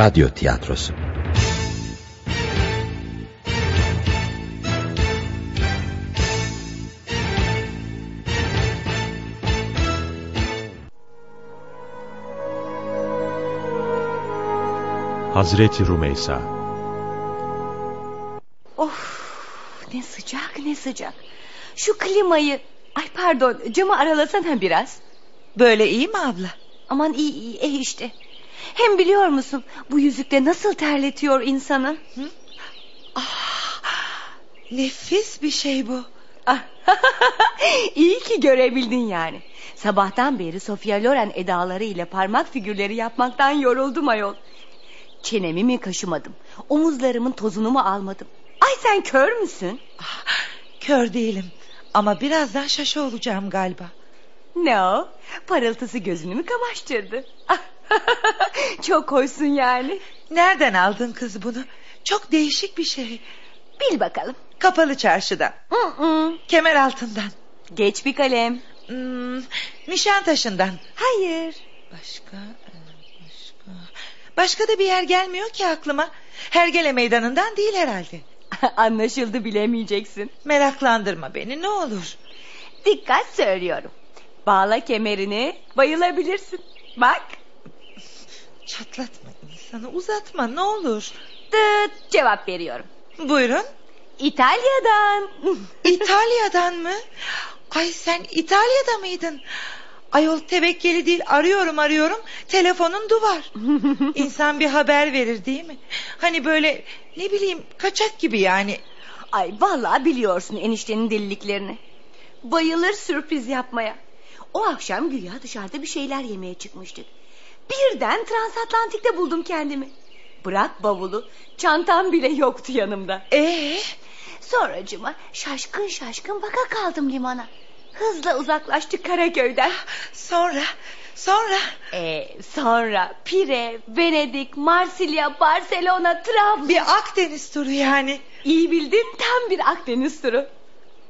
Radyo Tiyatrosu Hazreti Rumeysa Of ne sıcak ne sıcak. Şu klimayı ay pardon camı aralasana biraz. Böyle iyi mi abla? Aman iyi iyi eh işte. Hem biliyor musun bu yüzükte nasıl terletiyor insanı? Nefis bir şey bu. Ah, iyi ki görebildin yani. Sabahtan beri Sofia Loren edaları ile parmak figürleri yapmaktan yoruldum ayol. Çenemi mi kaşımadım? Omuzlarımın tozunu mu almadım? Ay sen kör müsün? Kör değilim. Ama birazdan şaşı olacağım galiba. Ne o? Parıltısı gözünü mü kamaştırdı? Çok hoşsun yani. Nereden aldın kız bunu? Çok değişik bir şey. Bil bakalım. Kapalı çarşıdan. Mm-mm. Kemer altından. Geç bir kalem. Hmm, Nişantaşı'ndan. Hayır. Başka, e, başka... Başka da bir yer gelmiyor ki aklıma. Hergele meydanından değil herhalde. Anlaşıldı bilemeyeceksin. Meraklandırma beni ne olur. Dikkat söylüyorum. Bağla kemerini bayılabilirsin. Bak. Çatlatma insanı uzatma ne olur. Tıt cevap veriyorum. Buyurun. İtalya'dan. İtalya'dan mı? Ay sen İtalya'da mıydın? Ayol tevekkeli değil arıyorum arıyorum telefonun duvar. İnsan bir haber verir değil mi? Hani böyle ne bileyim kaçak gibi yani. Ay vallahi biliyorsun eniştenin deliliklerini. Bayılır sürpriz yapmaya. O akşam güya dışarıda bir şeyler yemeye çıkmıştık. Birden transatlantikte buldum kendimi. Bırak bavulu, çantam bile yoktu yanımda. Ee, Sonracıma şaşkın şaşkın baka kaldım limana. Hızla uzaklaştık Karaköy'den. sonra sonra Ee, sonra Pire, Venedik, Marsilya, Barcelona, Trabzon. bir Akdeniz turu yani. İyi bildin tam bir Akdeniz turu.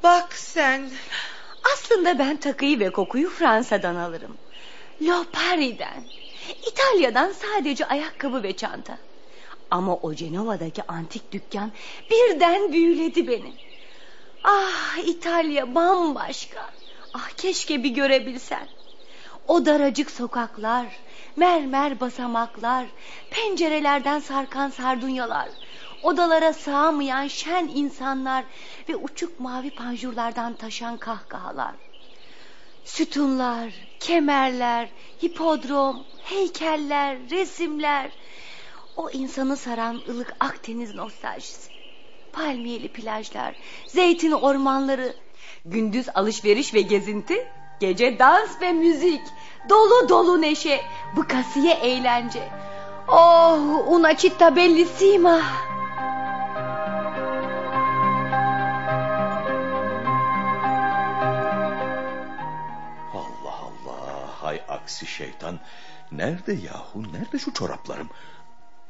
Bak sen. Aslında ben takıyı ve kokuyu Fransa'dan alırım. Lo Paris'den. İtalya'dan sadece ayakkabı ve çanta. Ama o Cenova'daki antik dükkan birden büyüledi beni. Ah İtalya bambaşka. Ah keşke bir görebilsen. O daracık sokaklar, mermer basamaklar, pencerelerden sarkan sardunyalar, odalara sığamayan şen insanlar ve uçuk mavi panjurlardan taşan kahkahalar. Sütunlar, kemerler, hipodrom, heykeller, resimler. O insanı saran ılık Akdeniz nostaljisi. Palmiyeli plajlar, zeytin ormanları, gündüz alışveriş ve gezinti, gece dans ve müzik, dolu dolu neşe, bıkasiye eğlence. Oh, una città bellissima. Aksi şeytan. Nerede yahu nerede şu çoraplarım?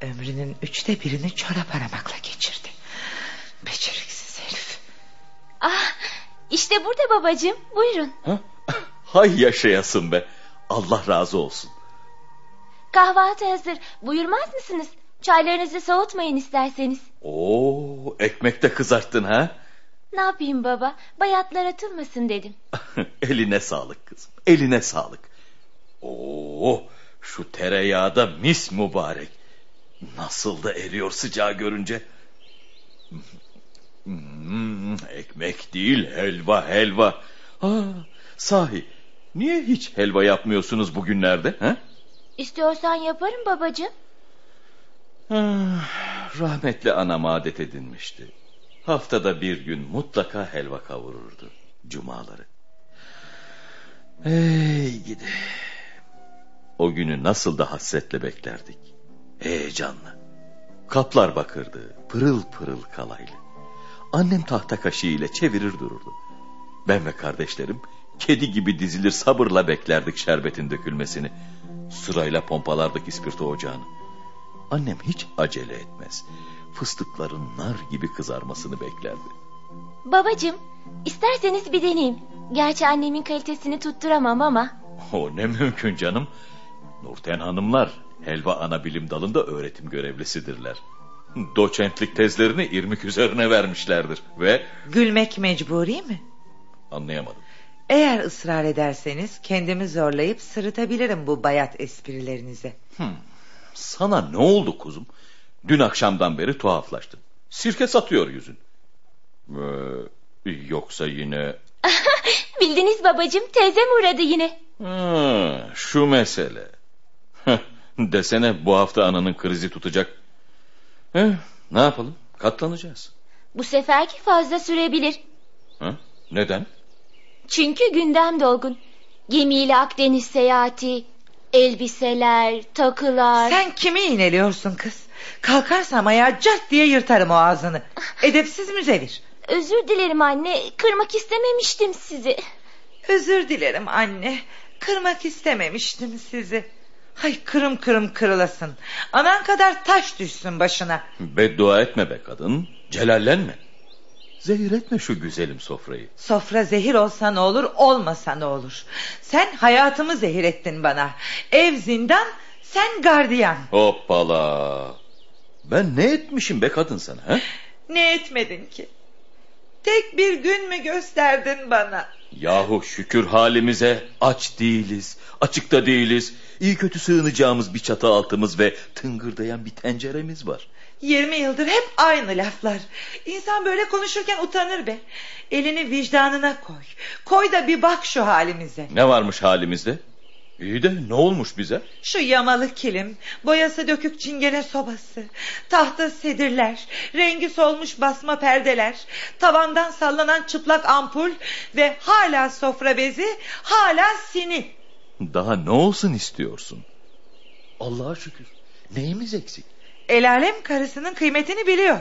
Ömrünün üçte birini çorap aramakla geçirdi. Beceriksiz herif. Ah, işte burada babacığım. Buyurun. Ha? Hay yaşayasın be. Allah razı olsun. Kahvaltı hazır. Buyurmaz mısınız? Çaylarınızı soğutmayın isterseniz. Oo, ekmek de kızarttın ha? Ne yapayım baba? Bayatlar atılmasın dedim. eline sağlık kızım. Eline sağlık. Oo, şu tereyağı da mis mübarek. Nasıl da eriyor sıcağı görünce. Hmm, ekmek değil helva helva. Aa, sahi niye hiç helva yapmıyorsunuz bugünlerde? Ha? İstiyorsan yaparım babacığım. Ah, rahmetli anam adet edinmişti. Haftada bir gün mutlaka helva kavururdu. Cumaları. Ey gidi. O günü nasıl da hasretle beklerdik. Heyecanlı. Kaplar bakırdı. Pırıl pırıl kalaylı. Annem tahta kaşığı ile çevirir dururdu. Ben ve kardeşlerim kedi gibi dizilir sabırla beklerdik şerbetin dökülmesini. Sırayla pompalardık ispirto ocağını. Annem hiç acele etmez. Fıstıkların nar gibi kızarmasını beklerdi. Babacığım, isterseniz bir deneyeyim. Gerçi annemin kalitesini tutturamam ama. O ne mümkün canım. Nurten hanımlar Helva ana bilim dalında öğretim görevlisidirler. Doçentlik tezlerini irmik üzerine vermişlerdir ve Gülmek mecburi mi? anlayamadım. Eğer ısrar ederseniz kendimi zorlayıp sırıtabilirim bu bayat esprilerinize. Sana ne oldu kuzum? Dün akşamdan beri tuhaflaştın. Sirke satıyor yüzün. Ee, yoksa yine... Bildiniz babacığım teyzem uğradı yine. Ha, şu mesele. Desene bu hafta ananın krizi tutacak. Eh, ne yapalım? Katlanacağız. Bu seferki fazla sürebilir. Ha? Neden? Çünkü gündem dolgun. Gemiyle Akdeniz seyahati, elbiseler, takılar. Sen kimi iğneliyorsun kız? Kalkarsam ayağa cart diye yırtarım o ağzını. Edepsiz müzevir. Özür dilerim anne. Kırmak istememiştim sizi. Özür dilerim anne. Kırmak istememiştim sizi. Hay kırım kırım kırılasın. Anan kadar taş düşsün başına. Beddua etme be kadın. Celallenme. Zehir etme şu güzelim sofrayı. Sofra zehir olsa ne olur olmasa ne olur. Sen hayatımı zehir ettin bana. Ev zindan sen gardiyan. Hoppala. Ben ne etmişim be kadın sana? He? Ne etmedin ki? Tek bir gün mü gösterdin bana? Yahu şükür halimize aç değiliz, açıkta değiliz. İyi kötü sığınacağımız bir çatı altımız ve tıngırdayan bir tenceremiz var. Yirmi yıldır hep aynı laflar. İnsan böyle konuşurken utanır be. Elini vicdanına koy. Koy da bir bak şu halimize. Ne varmış halimizde? İyi de ne olmuş bize? Şu yamalı kilim, boyası dökük çingene sobası, tahta sedirler, rengi solmuş basma perdeler, tavandan sallanan çıplak ampul ve hala sofra bezi, hala sini. Daha ne olsun istiyorsun? Allah'a şükür. Neyimiz eksik? El alem karısının kıymetini biliyor.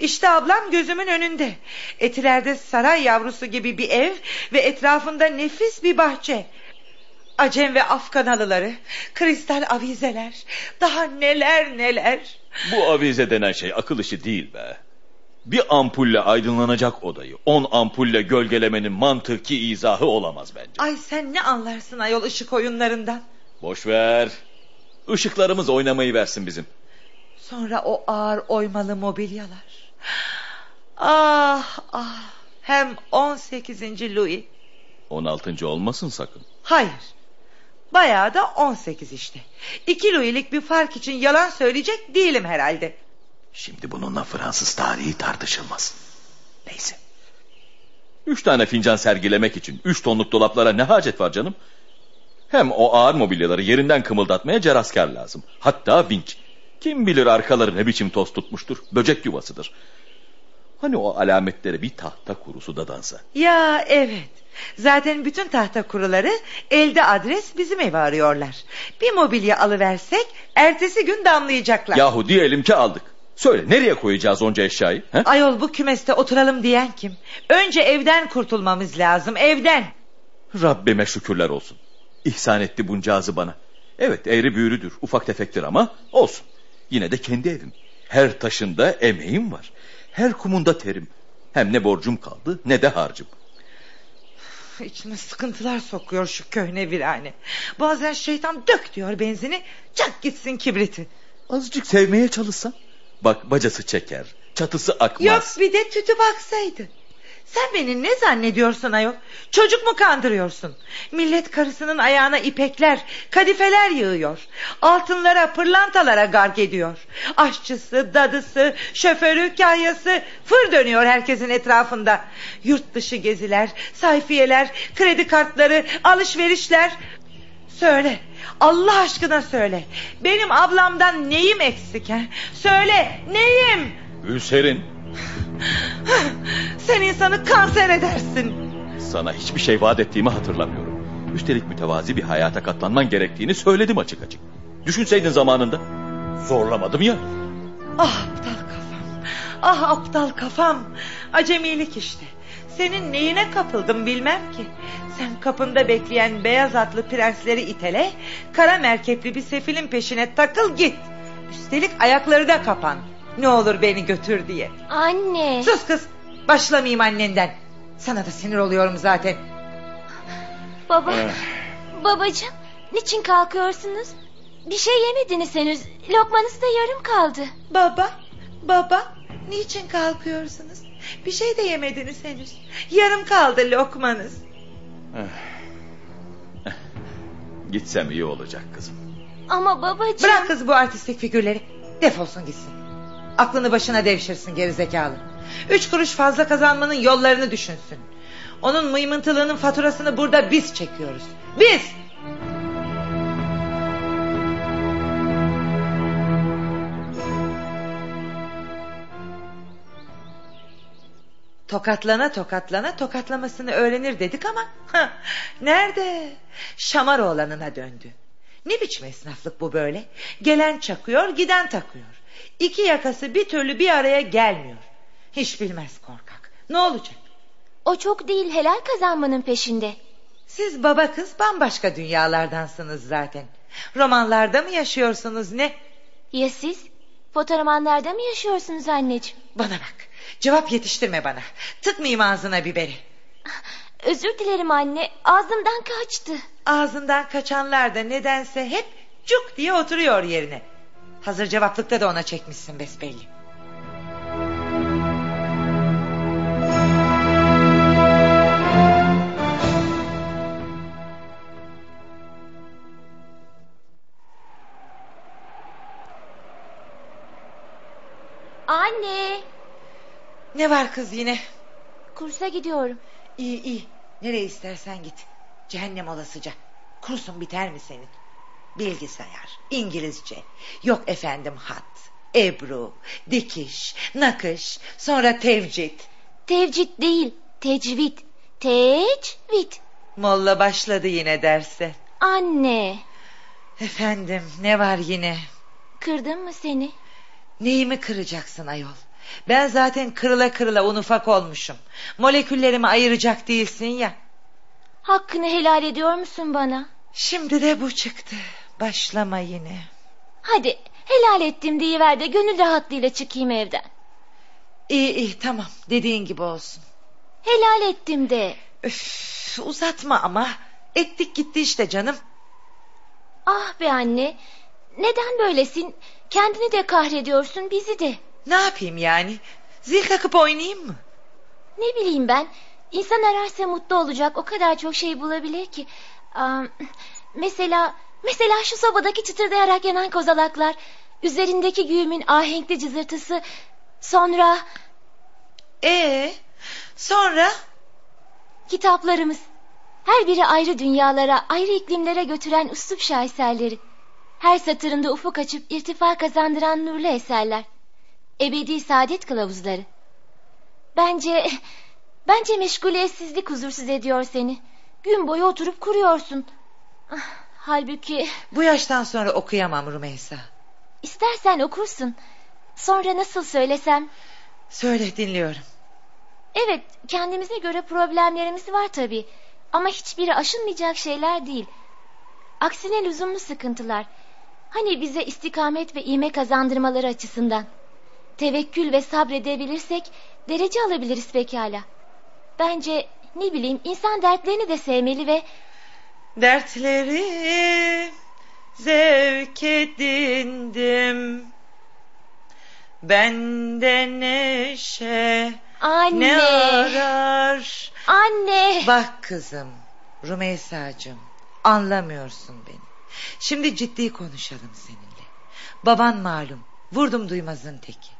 İşte ablam gözümün önünde. Etilerde saray yavrusu gibi bir ev ve etrafında nefis bir bahçe. Acem ve Afgan halıları, kristal avizeler, daha neler neler. Bu avize denen şey akıl işi değil be. Bir ampulle aydınlanacak odayı on ampulle gölgelemenin mantıki izahı olamaz bence. Ay sen ne anlarsın ayol ışık oyunlarından. Boş ver. Işıklarımız oynamayı versin bizim. Sonra o ağır oymalı mobilyalar. Ah ah hem 18. Louis. 16. olmasın sakın. Hayır. Bayağı da 18 işte. İki Louis'lik bir fark için yalan söyleyecek değilim herhalde. Şimdi bununla Fransız tarihi tartışılmaz. Neyse. Üç tane fincan sergilemek için üç tonluk dolaplara ne hacet var canım? Hem o ağır mobilyaları yerinden kımıldatmaya ceraskar lazım. Hatta vinç. Kim bilir arkaları ne biçim toz tutmuştur. Böcek yuvasıdır. Hani o alametlere bir tahta kurusu da dansa. Ya evet. Zaten bütün tahta kuruları elde adres bizim evi arıyorlar. Bir mobilya alıversek ertesi gün damlayacaklar. Yahu diyelim ki aldık. Söyle nereye koyacağız onca eşyayı? He? Ayol bu kümeste oturalım diyen kim? Önce evden kurtulmamız lazım evden. Rabbime şükürler olsun. İhsan etti buncağızı bana. Evet eğri büğrüdür ufak tefektir ama olsun. Yine de kendi evim. Her taşında emeğim var. Her kumunda terim. Hem ne borcum kaldı ne de harcım. İçime sıkıntılar sokuyor şu köhne virane. Bazen şeytan dök diyor benzini çak gitsin kibriti. Azıcık sevmeye çalışsan. Bak bacası çeker. Çatısı akmaz. Yok bir de tütü baksaydı. Sen beni ne zannediyorsun ayol? Çocuk mu kandırıyorsun? Millet karısının ayağına ipekler, kadifeler yığıyor. Altınlara, pırlantalara gark ediyor. Aşçısı, dadısı, şoförü, kahyası fır dönüyor herkesin etrafında. Yurt dışı geziler, sayfiyeler, kredi kartları, alışverişler. Söyle, Allah aşkına söyle. Benim ablamdan neyim eksik? He? Söyle, neyim? Hüseyin Sen insanı kanser edersin. sana hiçbir şey vaat ettiğimi hatırlamıyorum. Üstelik mütevazi bir hayata katlanman gerektiğini söyledim açık açık. Düşünseydin zamanında. Zorlamadım ya. Ah aptal kafam. Ah aptal kafam. Acemilik işte. Senin neyine kapıldım bilmem ki. Sen kapında bekleyen beyaz atlı prensleri itele... ...kara merkepli bir sefilin peşine takıl git. Üstelik ayakları da kapan. Ne olur beni götür diye. Anne. Sus kız. Başlamayayım annenden. Sana da sinir oluyorum zaten. Baba. Babacığım. Niçin kalkıyorsunuz? Bir şey yemediniz henüz. Lokmanız da yarım kaldı. Baba, baba, niçin kalkıyorsunuz? Bir şey de yemediniz henüz. Yarım kaldı lokmanız. Gitsem iyi olacak kızım. Ama babacığım... Bırak kız bu artistik figürleri. Defolsun gitsin. Aklını başına devşirsin gerizekalı. Üç kuruş fazla kazanmanın yollarını düşünsün. Onun mıymıntılığının faturasını burada biz çekiyoruz. Biz! Tokatlana tokatlana tokatlamasını öğrenir dedik ama nerede? Şamar oğlanına döndü. Ne biçim esnaflık bu böyle? Gelen çakıyor, giden takıyor. İki yakası bir türlü bir araya gelmiyor. Hiç bilmez korkak. Ne olacak? O çok değil helal kazanmanın peşinde. Siz baba kız bambaşka dünyalardansınız zaten. Romanlarda mı yaşıyorsunuz ne? Ya siz? Fotoğramanlarda mı yaşıyorsunuz anneciğim? Bana bak. Cevap yetiştirme bana. Tıkmayayım ağzına biberi. Özür dilerim anne. Ağzımdan kaçtı. Ağzından kaçanlar da nedense hep cuk diye oturuyor yerine. Hazır cevaplıkta da ona çekmişsin besbelli. Anne. Ne var kız yine? Kursa gidiyorum. İyi iyi. Nereye istersen git. Cehennem olasıca. Kursun biter mi senin? Bilgisayar, İngilizce, yok efendim hat, ebru, dikiş, nakış, sonra tevcid. Tevcid değil. Tecvid. Tecvid. Molla başladı yine derse. Anne. Efendim ne var yine? Kırdım mı seni? Neyimi kıracaksın ayol? Ben zaten kırıla kırıla un ufak olmuşum. Moleküllerimi ayıracak değilsin ya. Hakkını helal ediyor musun bana? Şimdi de bu çıktı. Başlama yine. Hadi helal ettim deyiver de gönül rahatlığıyla çıkayım evden. İyi iyi tamam dediğin gibi olsun. Helal ettim de. Öf, uzatma ama. Ettik gitti işte canım. Ah be anne. Neden böylesin? Kendini de kahrediyorsun bizi de. Ne yapayım yani? Zil takıp oynayayım mı? Ne bileyim ben. İnsan ararsa mutlu olacak. O kadar çok şey bulabilir ki. Aa, mesela mesela şu sobadaki çıtırdayarak yanan kozalaklar. Üzerindeki güğümün ahenkli cızırtısı. Sonra Ee, sonra kitaplarımız. Her biri ayrı dünyalara, ayrı iklimlere götüren üslup şaheserleri. Her satırında ufuk açıp irtifa kazandıran nurlu eserler. Ebedi saadet kılavuzları. Bence, bence meşguliyetsizlik huzursuz ediyor seni. Gün boyu oturup kuruyorsun. Ah, Halbuki bu yaştan sonra okuyamam Rumeysa. istersen okursun. Sonra nasıl söylesem... Söyle dinliyorum. Evet, kendimize göre problemlerimiz var tabii. Ama hiçbiri aşılmayacak şeyler değil. Aksine lüzumlu sıkıntılar. Hani bize istikamet ve ime kazandırmaları açısından. Tevekkül ve sabredebilirsek derece alabiliriz pekala. Bence ne bileyim insan dertlerini de sevmeli ve Dertleri zevk edindim. Bende neşe anne, ne arar? anne. Bak kızım Rumeysa'cığım anlamıyorsun beni. Şimdi ciddi konuşalım seninle. Baban malum vurdum duymazın teki.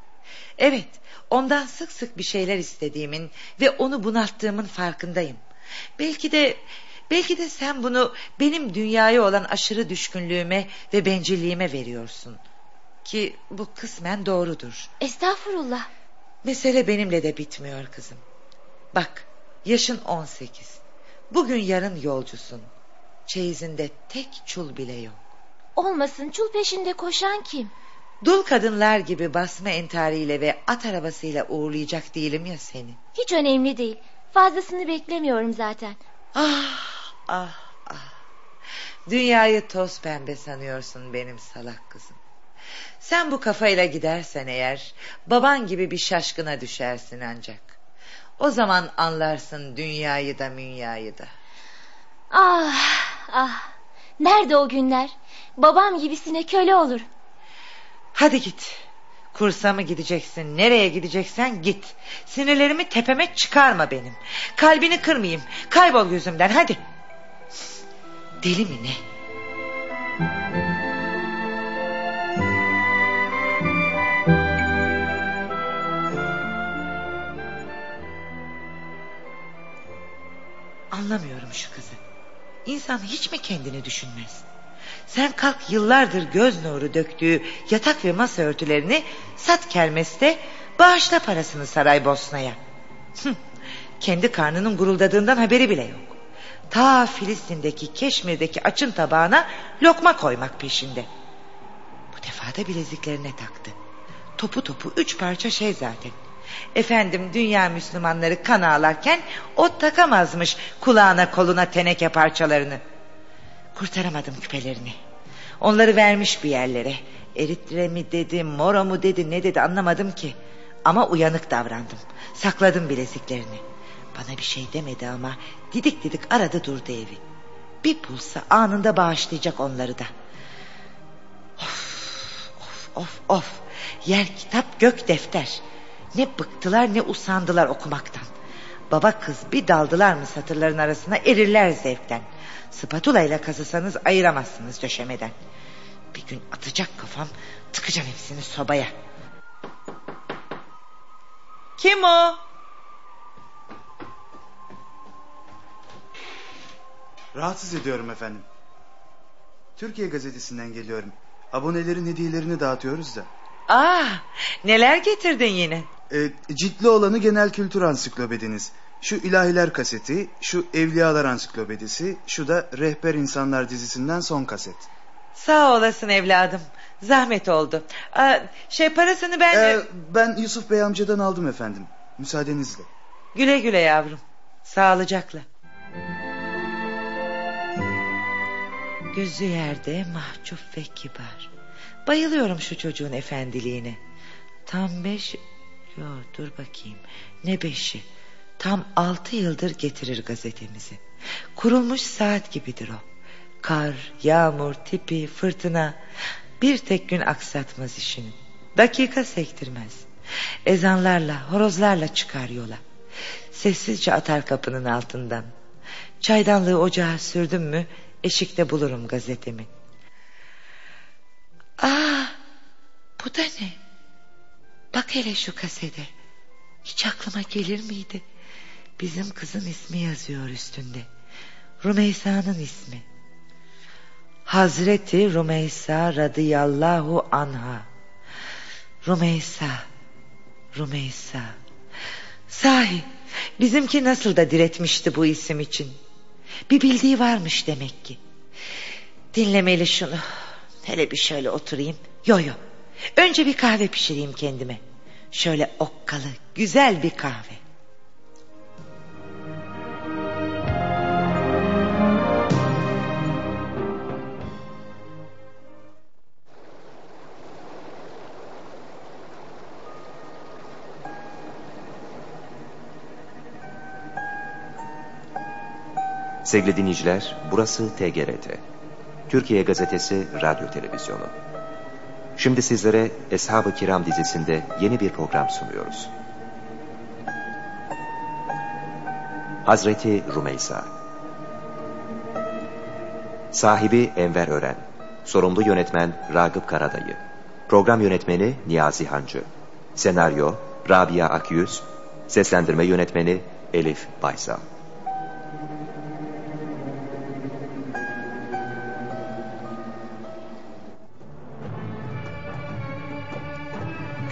Evet ondan sık sık bir şeyler istediğimin ve onu bunalttığımın farkındayım. Belki de belki de sen bunu benim dünyaya olan aşırı düşkünlüğüme ve bencilliğime veriyorsun. Ki bu kısmen doğrudur. Estağfurullah. Mesele benimle de bitmiyor kızım. Bak yaşın 18. Bugün yarın yolcusun. Çeyizinde tek çul bile yok. Olmasın çul peşinde koşan kim? Dul kadınlar gibi basma entariyle ve at arabasıyla uğurlayacak değilim ya seni. Hiç önemli değil. Fazlasını beklemiyorum zaten. Ah ah ah. Dünyayı toz pembe sanıyorsun benim salak kızım. Sen bu kafayla gidersen eğer baban gibi bir şaşkına düşersin ancak. O zaman anlarsın dünyayı da münyayı da. Ah ah. Nerede o günler? Babam gibisine köle olur. Hadi git. Kursa mı gideceksin? Nereye gideceksen git. Sinirlerimi tepeme çıkarma benim. Kalbini kırmayayım. Kaybol gözümden hadi. Deli mi ne? Anlamıyorum şu kızı. İnsan hiç mi kendini düşünmez? Sen kalk yıllardır göz nuru döktüğü yatak ve masa örtülerini sat kermeste bağışla parasını Saraybosna'ya. Kendi karnının guruldadığından haberi bile yok. Ta Filistin'deki Keşmir'deki açın tabağına lokma koymak peşinde. Bu defa da bileziklerine taktı. Topu topu üç parça şey zaten. Efendim dünya Müslümanları kan ağlarken o takamazmış kulağına koluna teneke parçalarını. Kurtaramadım küpelerini. Onları vermiş bir yerlere. Eritre mi dedi, moro mu dedi, ne dedi anlamadım ki. Ama uyanık davrandım. Sakladım bileziklerini. Bana bir şey demedi ama didik didik aradı durdu evi. Bir bulsa anında bağışlayacak onları da. Of, of, of, of. Yer kitap gök defter. Ne bıktılar ne usandılar okumaktan. Baba kız bir daldılar mı satırların arasına erirler zevkten. Spatula ile kazısanız ayıramazsınız döşemeden. Bir gün atacak kafam tıkacağım hepsini sobaya. Kim o? Rahatsız ediyorum efendim. Türkiye gazetesinden geliyorum. Abonelerin hediyelerini dağıtıyoruz da. Ah, neler getirdin yine? E, ciltli olanı genel kültür ansiklopediniz. Şu ilahiler kaseti, şu evliyalar ansiklopedisi, şu da rehber insanlar dizisinden son kaset. Sağ olasın evladım. Zahmet oldu. Aa, şey parasını ben... Ee, ben Yusuf Bey amcadan aldım efendim. Müsaadenizle. Güle güle yavrum. Sağlıcakla. Gözü yerde mahcup ve kibar. Bayılıyorum şu çocuğun efendiliğine. Tam beş... Yo dur bakayım. Ne beşi? Tam altı yıldır getirir gazetemizi. Kurulmuş saat gibidir o. Kar, yağmur, tipi, fırtına... Bir tek gün aksatmaz işini. Dakika sektirmez. Ezanlarla, horozlarla çıkar yola. Sessizce atar kapının altından. Çaydanlığı ocağa sürdüm mü... Eşikte bulurum gazetemi. Aa, bu da ne? Bak hele şu kasede. Hiç aklıma gelir miydi? Bizim kızın ismi yazıyor üstünde. Rumeysa'nın ismi. Hazreti Rumeysa radıyallahu anha. Rumeysa, Rumeysa. Sahi bizimki nasıl da diretmişti bu isim için. Bir bildiği varmış demek ki. Dinlemeli şunu. Hele bir şöyle oturayım. Yo yo. Önce bir kahve pişireyim kendime. Şöyle okkalı, güzel bir kahve. Sevgili dinleyiciler, burası TGRT. Türkiye Gazetesi Radyo Televizyonu. Şimdi sizlere Eshab-ı Kiram dizisinde yeni bir program sunuyoruz. Hazreti Rumeysa Sahibi Enver Ören Sorumlu yönetmen Ragıp Karadayı Program yönetmeni Niyazi Hancı Senaryo Rabia Akyüz Seslendirme yönetmeni Elif Baysal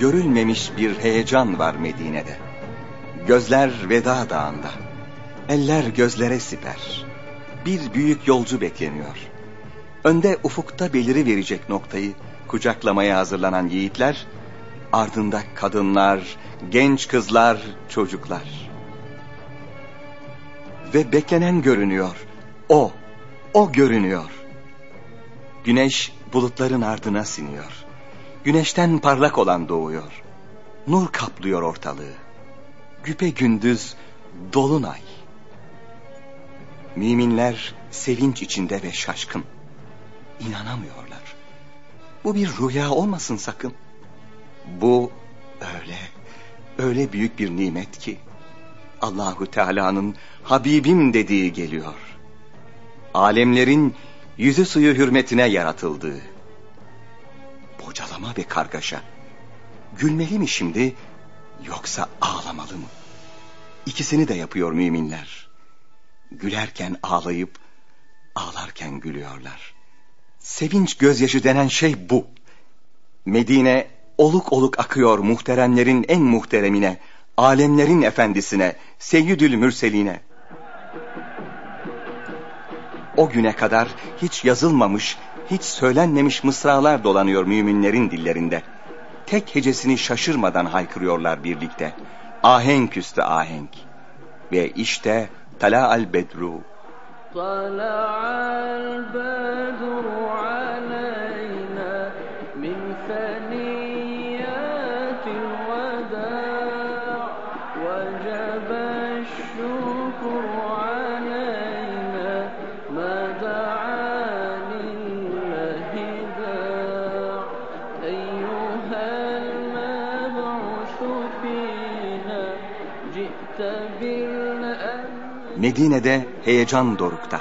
görülmemiş bir heyecan var Medine'de. Gözler Veda Dağı'nda. Eller gözlere siper. Bir büyük yolcu bekleniyor. Önde ufukta beliri verecek noktayı kucaklamaya hazırlanan yiğitler, ardında kadınlar, genç kızlar, çocuklar. Ve beklenen görünüyor. O, o görünüyor. Güneş bulutların ardına siniyor. Güneşten parlak olan doğuyor. Nur kaplıyor ortalığı. Güpe gündüz dolunay. Müminler sevinç içinde ve şaşkın. inanamıyorlar. Bu bir rüya olmasın sakın. Bu öyle, öyle büyük bir nimet ki Allahu Teala'nın Habibim dediği geliyor. Alemlerin yüzü suyu hürmetine yaratıldığı. Bocalama ve kargaşa. Gülmeli mi şimdi yoksa ağlamalı mı? İkisini de yapıyor müminler. Gülerken ağlayıp ağlarken gülüyorlar. Sevinç gözyaşı denen şey bu. Medine oluk oluk akıyor muhteremlerin en muhteremine, alemlerin efendisine, Seyyidül Mürseline. O güne kadar hiç yazılmamış, hiç söylenmemiş mısralar dolanıyor müminlerin dillerinde. Tek hecesini şaşırmadan haykırıyorlar birlikte. Ahenk üstü ahenk. Ve işte Tala al Bedru. Tala al Bedru aleyh. Medine'de heyecan dorukta.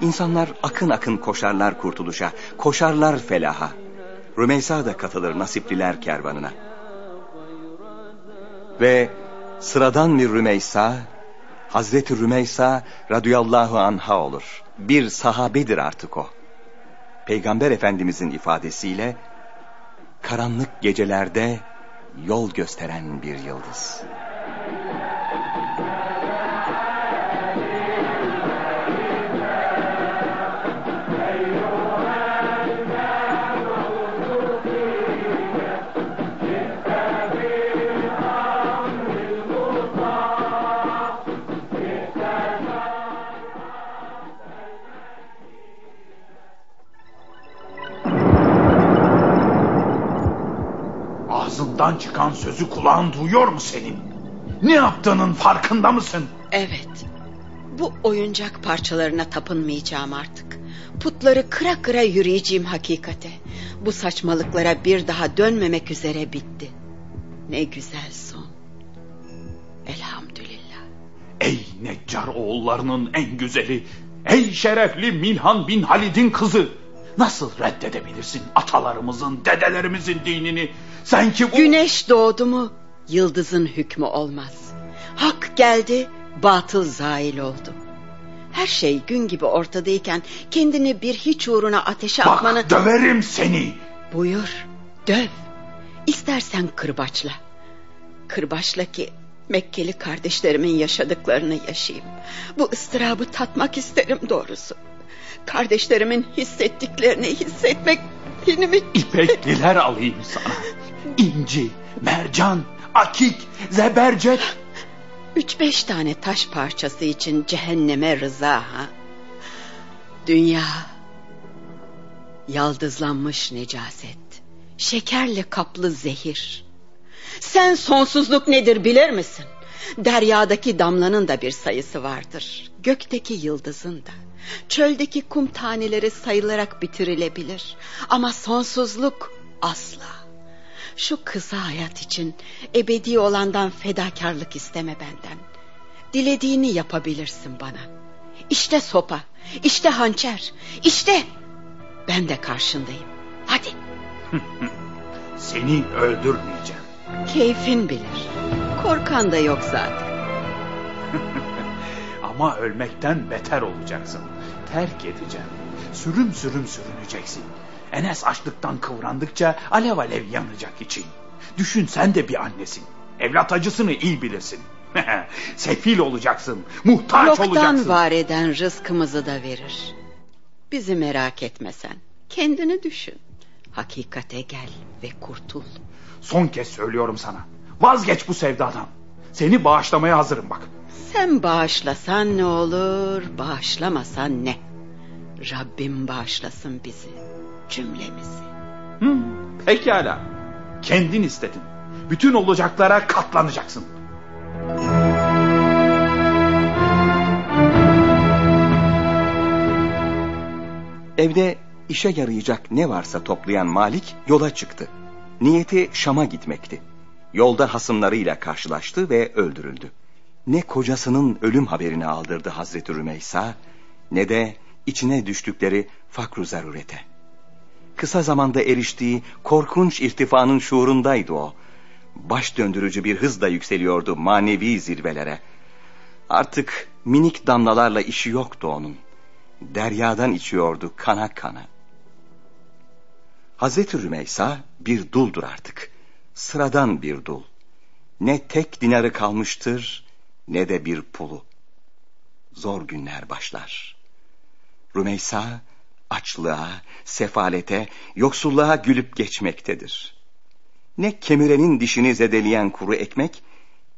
İnsanlar akın akın koşarlar kurtuluşa, koşarlar felaha. Rümeysa da katılır nasipliler kervanına. Ve sıradan bir Rümeysa, Hazreti Rümeysa radıyallahu anha olur. Bir sahabedir artık o. Peygamber Efendimizin ifadesiyle, karanlık gecelerde yol gösteren bir yıldız. Ağzından çıkan sözü kulağın duyuyor mu senin? Ne yaptığının farkında mısın? Evet. Bu oyuncak parçalarına tapınmayacağım artık. Putları kıra kıra yürüyeceğim hakikate. Bu saçmalıklara bir daha dönmemek üzere bitti. Ne güzel son. Elhamdülillah. Ey Neccar oğullarının en güzeli, ey şerefli Milhan bin Halid'in kızı. Nasıl reddedebilirsin atalarımızın, dedelerimizin dinini? Sen ki bu... Güneş doğdu mu yıldızın hükmü olmaz. Hak geldi, batıl zail oldu. Her şey gün gibi ortadayken kendini bir hiç uğruna ateşe Bak atmanı... döverim seni. Buyur, döv. İstersen kırbaçla. Kırbaçla ki Mekkeli kardeşlerimin yaşadıklarını yaşayayım. Bu ıstırabı tatmak isterim doğrusu. Kardeşlerimin hissettiklerini hissetmek benim için... İpekliler alayım sana. İnci, mercan, akik, zebercet. Üç beş tane taş parçası için cehenneme rıza ha. Dünya yaldızlanmış necaset. Şekerle kaplı zehir. Sen sonsuzluk nedir bilir misin? Deryadaki damlanın da bir sayısı vardır. Gökteki yıldızın da. Çöldeki kum taneleri sayılarak bitirilebilir. Ama sonsuzluk asla. Şu kısa hayat için ebedi olandan fedakarlık isteme benden. Dilediğini yapabilirsin bana. İşte sopa, işte hançer, işte ben de karşındayım. Hadi. Seni öldürmeyeceğim. Keyfin bilir. Korkan da yok zaten. Ama ölmekten beter olacaksın. Terk edeceğim. Sürüm sürüm sürüneceksin. Enes açlıktan kıvrandıkça alev alev yanacak için. Düşün sen de bir annesin. Evlat acısını iyi bilirsin. Sefil olacaksın. Muhtaç Yoktan olacaksın. var eden rızkımızı da verir. Bizi merak etme sen. Kendini düşün. Hakikate gel ve kurtul. Son kez söylüyorum sana. Vazgeç bu sevdadan. Seni bağışlamaya hazırım bak. Sen bağışlasan ne olur, bağışlamasan ne? Rabbim bağışlasın bizi, cümlemizi. Hı, pekala. Kendin istedin. Bütün olacaklara katlanacaksın. Evde işe yarayacak ne varsa toplayan Malik yola çıktı. Niyeti Şam'a gitmekti. Yolda hasımlarıyla karşılaştı ve öldürüldü. Ne kocasının ölüm haberini aldırdı Hazreti Rümeysa ne de içine düştükleri fakru zarurete. Kısa zamanda eriştiği korkunç irtifanın şuurundaydı o. Baş döndürücü bir hızla yükseliyordu manevi zirvelere. Artık minik damlalarla işi yoktu onun. Deryadan içiyordu kana kana. Hazreti Rümeysa bir duldur artık. Sıradan bir dul. Ne tek dinarı kalmıştır ne de bir pulu. Zor günler başlar. Rümeysa açlığa, sefalete, yoksulluğa gülüp geçmektedir. Ne kemirenin dişini zedeleyen kuru ekmek,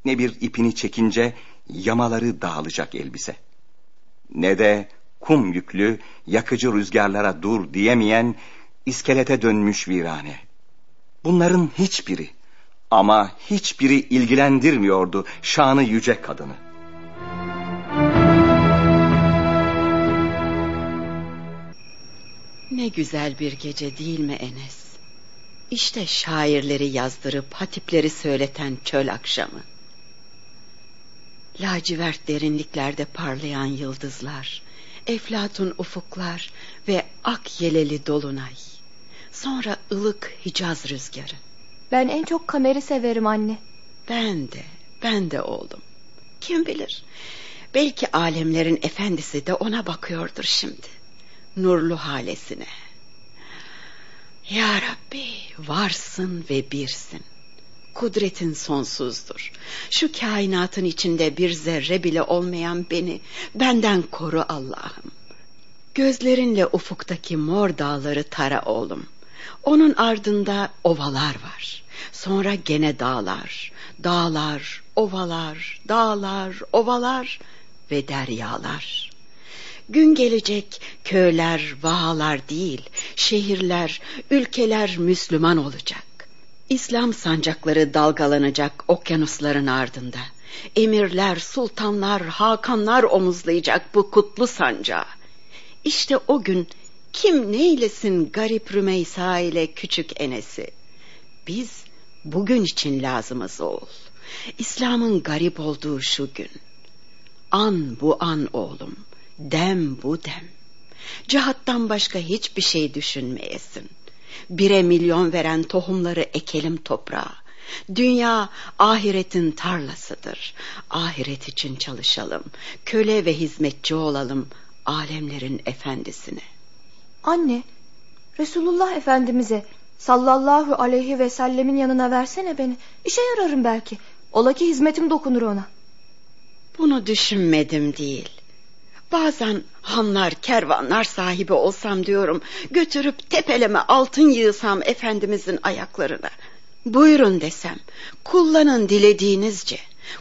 ne bir ipini çekince yamaları dağılacak elbise. Ne de kum yüklü, yakıcı rüzgarlara dur diyemeyen, iskelete dönmüş virane. Bunların hiçbiri ama hiçbiri ilgilendirmiyordu şanı yüce kadını. Ne güzel bir gece değil mi Enes? İşte şairleri yazdırıp hatipleri söyleten çöl akşamı. Lacivert derinliklerde parlayan yıldızlar, eflatun ufuklar ve ak yeleli dolunay. Sonra ılık Hicaz rüzgarı. Ben en çok kameri severim anne. Ben de, ben de oğlum. Kim bilir? Belki alemlerin efendisi de ona bakıyordur şimdi. Nurlu halesine. Ya Rabbi varsın ve birsin. Kudretin sonsuzdur. Şu kainatın içinde bir zerre bile olmayan beni benden koru Allah'ım. Gözlerinle ufuktaki mor dağları tara oğlum. Onun ardında ovalar var. Sonra gene dağlar, dağlar, ovalar, dağlar, ovalar ve deryalar. Gün gelecek köyler, vahalar değil, şehirler, ülkeler Müslüman olacak. İslam sancakları dalgalanacak okyanusların ardında. Emirler, sultanlar, hakanlar omuzlayacak bu kutlu sancağı. İşte o gün kim neylesin garip Rümeysa ile küçük Enes'i? Biz bugün için lazımız oğul. İslam'ın garip olduğu şu gün. An bu an oğlum, dem bu dem. Cihattan başka hiçbir şey düşünmeyesin. Bire milyon veren tohumları ekelim toprağa. Dünya ahiretin tarlasıdır. Ahiret için çalışalım. Köle ve hizmetçi olalım alemlerin efendisine. Anne, Resulullah Efendimiz'e sallallahu aleyhi ve sellemin yanına versene beni. İşe yararım belki. Ola ki hizmetim dokunur ona. Bunu düşünmedim değil. Bazen hanlar, kervanlar sahibi olsam diyorum. Götürüp tepeleme altın yığsam Efendimizin ayaklarına. Buyurun desem, kullanın dilediğinizce.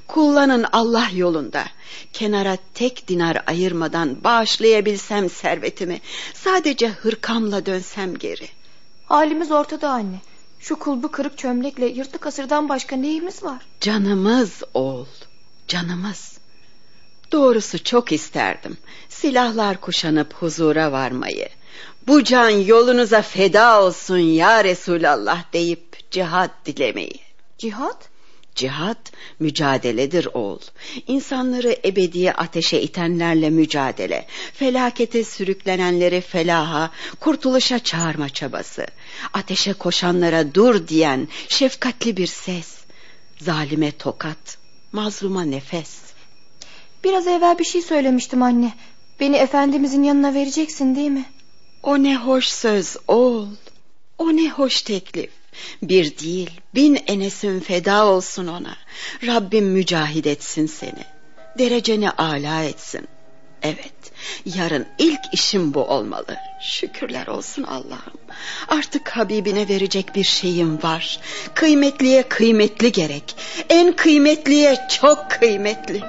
Kullanın Allah yolunda. Kenara tek dinar ayırmadan bağışlayabilsem servetimi. Sadece hırkamla dönsem geri. Halimiz ortada anne. Şu kulbu kırık çömlekle yırtık asırdan başka neyimiz var? Canımız oğul, canımız. Doğrusu çok isterdim. Silahlar kuşanıp huzura varmayı. Bu can yolunuza feda olsun ya Resulallah deyip cihat dilemeyi. Cihat? Cihat mücadeledir oğul. İnsanları ebedi ateşe itenlerle mücadele. Felakete sürüklenenleri felaha, kurtuluşa çağırma çabası. Ateşe koşanlara dur diyen şefkatli bir ses. Zalime tokat, mazluma nefes. Biraz evvel bir şey söylemiştim anne. Beni Efendimizin yanına vereceksin değil mi? O ne hoş söz oğul. O ne hoş teklif. Bir değil bin enesin feda olsun ona. Rabbim mücahid etsin seni. Dereceni âlâ etsin. Evet yarın ilk işim bu olmalı. Şükürler olsun Allah'ım. Artık Habibine verecek bir şeyim var. Kıymetliye kıymetli gerek. En kıymetliye çok kıymetli.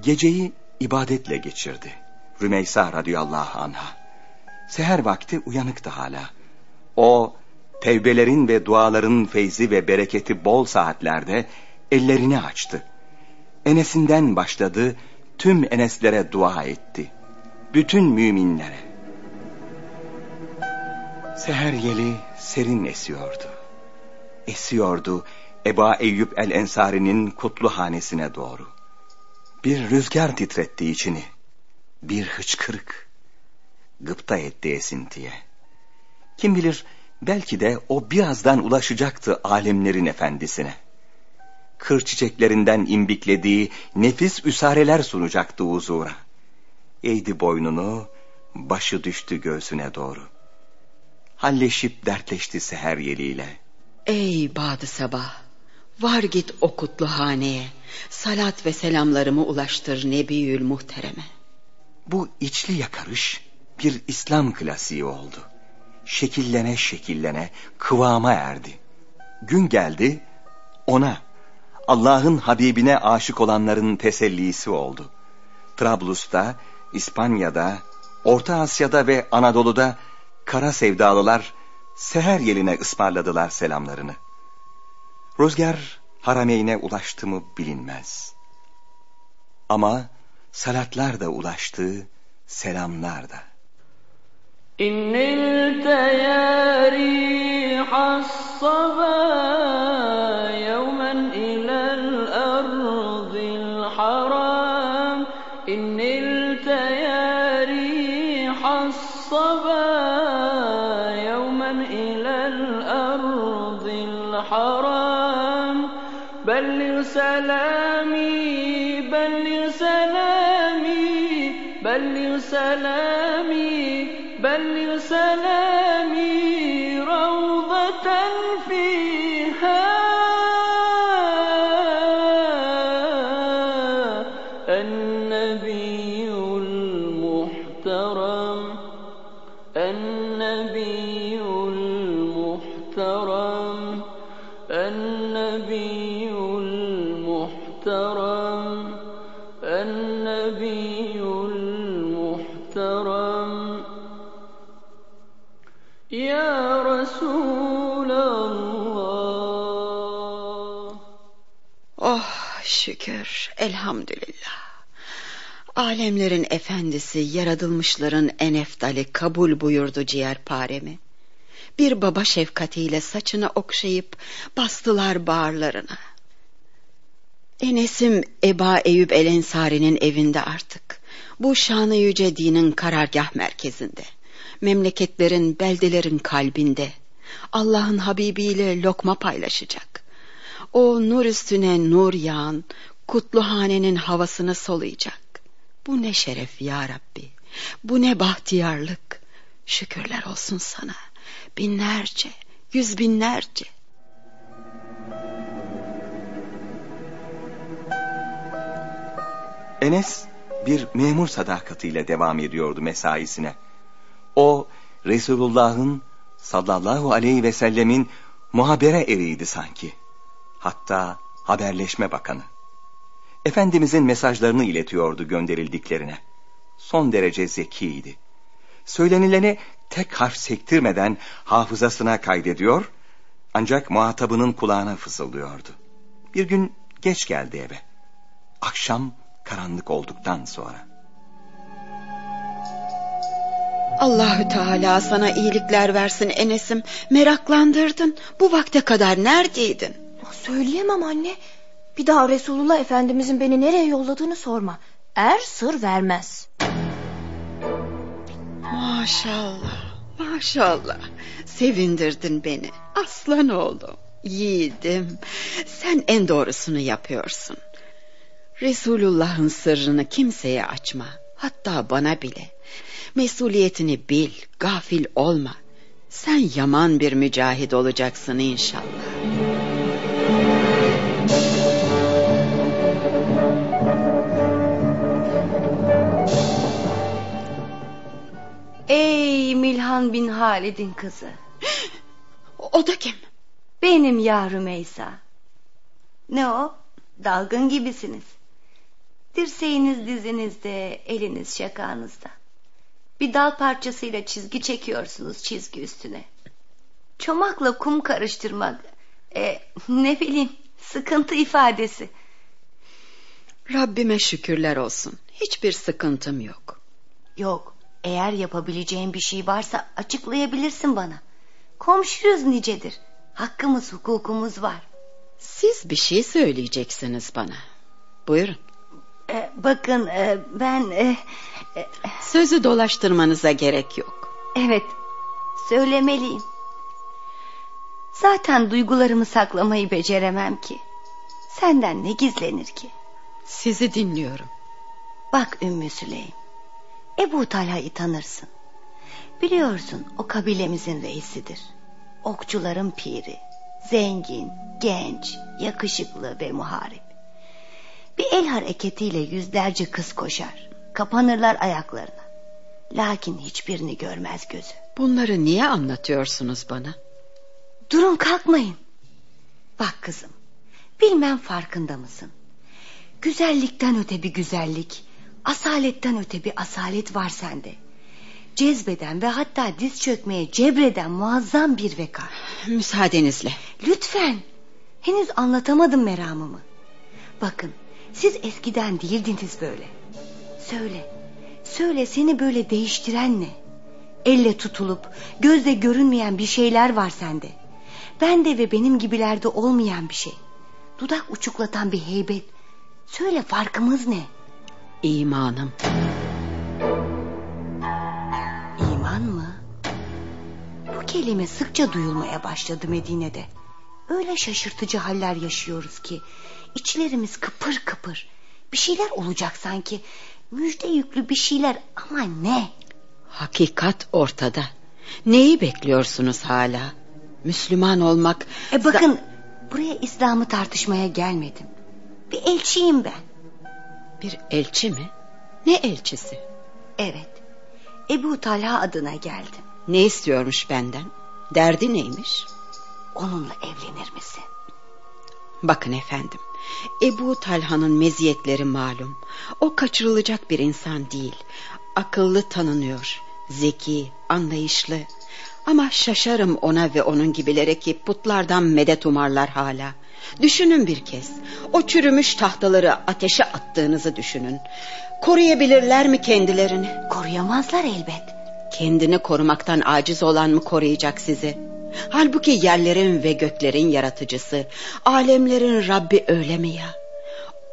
Geceyi ibadetle geçirdi. Rümeysa radıyallahu anha. Seher vakti uyanıktı hala. O tevbelerin ve duaların feyzi ve bereketi bol saatlerde ellerini açtı. Enes'inden başladı, tüm Eneslere dua etti. Bütün müminlere. Seher yeli serin esiyordu. Esiyordu Eba Eyyub el Ensari'nin kutlu hanesine doğru. Bir rüzgar titretti içini. Bir hıçkırık. Gıpta etti esintiye. Kim bilir belki de o birazdan ulaşacaktı alemlerin efendisine. Kır çiçeklerinden imbiklediği nefis üsareler sunacaktı huzura. Eğdi boynunu, başı düştü göğsüne doğru. Halleşip dertleşti seher yeliyle. Ey badı sabah, var git o kutlu haneye, salat ve selamlarımı ulaştır Nebiül Muhterem'e. Bu içli yakarış bir İslam klasiği oldu. Şekillene şekillene kıvama erdi. Gün geldi ona Allah'ın Habibine aşık olanların tesellisi oldu. Trablus'ta, İspanya'da, Orta Asya'da ve Anadolu'da kara sevdalılar seher yeline ısmarladılar selamlarını. Rüzgar harameyne ulaştı mı bilinmez. Ama salatlar da ulaştı, selamlar da. İnnil teyari hassaba yevmen ilel ardil haram. İnnil teyari hassaba yevmen ilel ardil haram. Belli selami belli selami بل سلامي بل سلامي روضة elhamdülillah. Alemlerin efendisi, yaratılmışların en eftali kabul buyurdu ciğerparemi. Bir baba şefkatiyle saçını okşayıp bastılar bağırlarına. Enes'im Eba Eyüp El Ensari'nin evinde artık. Bu şanı yüce dinin karargah merkezinde. Memleketlerin, beldelerin kalbinde. Allah'ın Habibiyle lokma paylaşacak. O nur üstüne nur yağan, kutluhanenin havasını soluyacak. Bu ne şeref ya Rabbi. Bu ne bahtiyarlık. Şükürler olsun sana. Binlerce, yüz binlerce. Enes bir memur sadakatiyle devam ediyordu mesaisine. O Resulullah'ın sallallahu aleyhi ve sellemin muhabere eriydi sanki. Hatta haberleşme bakanı. Efendimizin mesajlarını iletiyordu gönderildiklerine. Son derece zekiydi. Söylenileni tek harf sektirmeden hafızasına kaydediyor, ancak muhatabının kulağına fısıldıyordu. Bir gün geç geldi eve. Akşam karanlık olduktan sonra. Allahü Teala sana iyilikler versin Enes'im. Meraklandırdın. Bu vakte kadar neredeydin? Söyleyemem anne. Bir daha Resulullah Efendimizin beni nereye yolladığını sorma. Er sır vermez. Maşallah, maşallah. Sevindirdin beni. Aslan oğlum, yiğidim. Sen en doğrusunu yapıyorsun. Resulullah'ın sırrını kimseye açma. Hatta bana bile. Mesuliyetini bil, gafil olma. Sen yaman bir mücahid olacaksın inşallah. Ey Milhan bin Halid'in kızı. O da kim? Benim yavrum İsa. Ne o? Dalgın gibisiniz. Dirseğiniz dizinizde, eliniz şakağınızda. Bir dal parçasıyla çizgi çekiyorsunuz çizgi üstüne. Çomakla kum karıştırmak, e, ne bileyim, sıkıntı ifadesi. Rabbime şükürler olsun. Hiçbir sıkıntım yok. Yok. Eğer yapabileceğin bir şey varsa açıklayabilirsin bana. Komşuyuz nicedir. Hakkımız hukukumuz var. Siz bir şey söyleyeceksiniz bana. Buyurun. Ee, bakın e, ben... e, e, Sözü dolaştırmanıza gerek yok. evet söylemeliyim. Zaten duygularımı saklamayı beceremem ki. Senden ne gizlenir ki? Sizi dinliyorum. Bak Ümmü Süleym. Ebu Talha'yı tanırsın. Biliyorsun o kabilemizin reisidir. Okçuların piri. Zengin, genç, yakışıklı ve muharip. Bir el hareketiyle yüzlerce kız koşar. Kapanırlar ayaklarına. Lakin hiçbirini görmez gözü. Bunları niye anlatıyorsunuz bana? Durun kalkmayın. Bak kızım. Bilmem farkında mısın? Güzellikten öte bir güzellik, asaletten öte bir asalet var sende. Cezbeden ve hatta diz çökmeye cebreden muazzam bir veka. Müsaadenizle. Lütfen. Henüz anlatamadım meramımı. Bakın siz eskiden değildiniz böyle. Söyle. Söyle seni böyle değiştiren ne? Elle tutulup gözle görünmeyen bir şeyler var sende. Bende ve benim gibilerde olmayan bir şey. Dudak uçuklatan bir heybet. Söyle farkımız ne? İmanım. İman mı? Bu kelime sıkça duyulmaya başladı Medine'de. Öyle şaşırtıcı haller yaşıyoruz ki içlerimiz kıpır kıpır. Bir şeyler olacak sanki. Müjde yüklü bir şeyler ama ne? Hakikat ortada. Neyi bekliyorsunuz hala? Müslüman olmak... E bakın buraya İslam'ı tartışmaya gelmedim. Bir elçiyim ben. Bir elçi mi? Ne elçisi? Evet. Ebu Talha adına geldim. Ne istiyormuş benden? Derdi neymiş? Onunla evlenir misin? Bakın efendim. Ebu Talha'nın meziyetleri malum. O kaçırılacak bir insan değil. Akıllı tanınıyor. Zeki, anlayışlı. Ama şaşarım ona ve onun gibilere ki putlardan medet umarlar hala. Düşünün bir kez. O çürümüş tahtaları ateşe attığınızı düşünün. Koruyabilirler mi kendilerini? Koruyamazlar elbet. Kendini korumaktan aciz olan mı koruyacak sizi? Halbuki yerlerin ve göklerin yaratıcısı, alemlerin Rabbi öyle mi ya?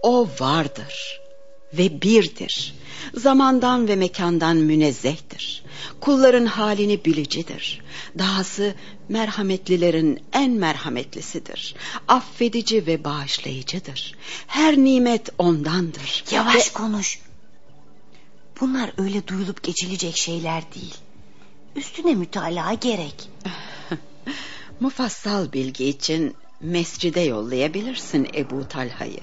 O vardır ve birdir. Zamandan ve mekandan münezzehtir. Kulların halini bilicidir. Dahası merhametlilerin en merhametlisidir. Affedici ve bağışlayıcıdır. Her nimet ondandır. Yavaş Ve- konuş. Bunlar öyle duyulup geçilecek şeyler değil. Üstüne mütalaa gerek. Mufassal bilgi için mescide yollayabilirsin Ebu Talha'yı.